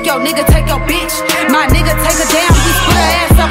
Take your nigga, take your bitch. My nigga, take her down. We split her ass up.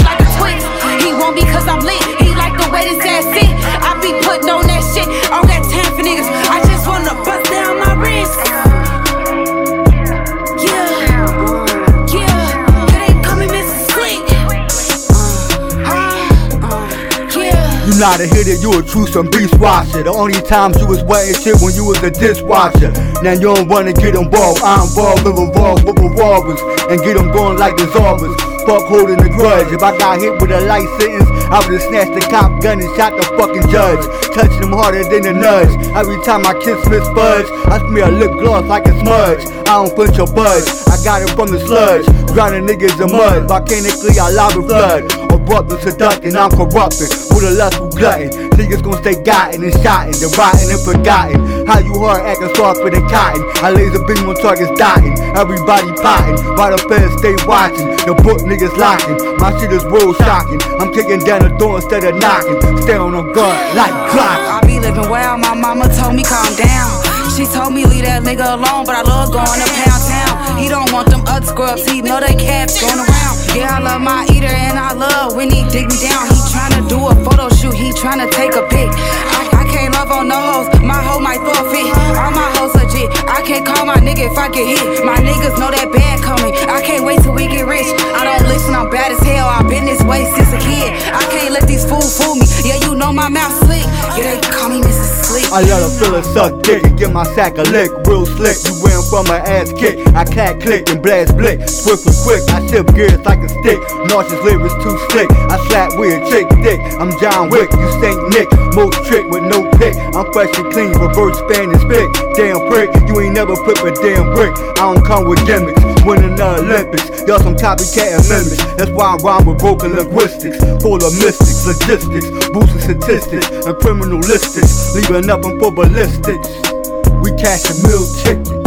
Not a hitter, you a true some beast watcher. The only times you was wetting shit when you was a dishwasher. Now you don't wanna get involved. I'm involved with revolve with revolvers and get them going like dissolvers. Fuck holding a grudge. If I got hit with a light sentence, I would've snatched the cop gun and shot the fucking judge. Touching them harder than a nudge. Every time I kiss Miss Fudge, I smell lip gloss like a smudge. I don't punch your budge. I got it from the sludge. Drowning niggas in mud. Volcanically, I lava flood. Abrupt seducting, I'm corrupting. With a lustful glutton. Niggas gon' stay gotten and shotting, then rotten and forgotten. How you hard acting softer than cotton. I laser beam on targets dotting. Everybody plotting. While the feds stay watching. The book niggas locking. My shit is world shocking. I'm kicking down the door instead of knocking. Stay on the guard like clock. I be living well, my mama told me calm down. She told me leave that nigga alone, but I love going to pound town. He don't want them up scrubs, he know they cats going around. Yeah, I love my eater and I love when he dig me down. He tryna do a photo shoot, he tryna take a pic. I, I can't love on no hoes, my hoe might forfeit. All my hoes legit, I can't call my nigga if I get hit. My niggas know that bad I can't let these fools fool me, yeah, you know my mouth slick. Yeah, they call me Mrs. Slick. I let a fella suck dick and get my sack a lick. Real slick, you went from my ass kick. I clack click and blast blick. Swift and quick, I shift gears like a stick. Nauseous lyrics too slick. I slap weird chick dick. I'm John Wick, you stink Nick. Most trick with no pick. I'm fresh and clean, reverse span and spit. Damn prick, you ain't never flip a damn brick. I don't come with gimmicks. Winning the Olympics, y'all some copycat amendments. That's why I rhyme with broken linguistics. Full of mystics, logistics, boosting statistics, and criminalistics. Leaving nothing for ballistics. We cash a meal ticket.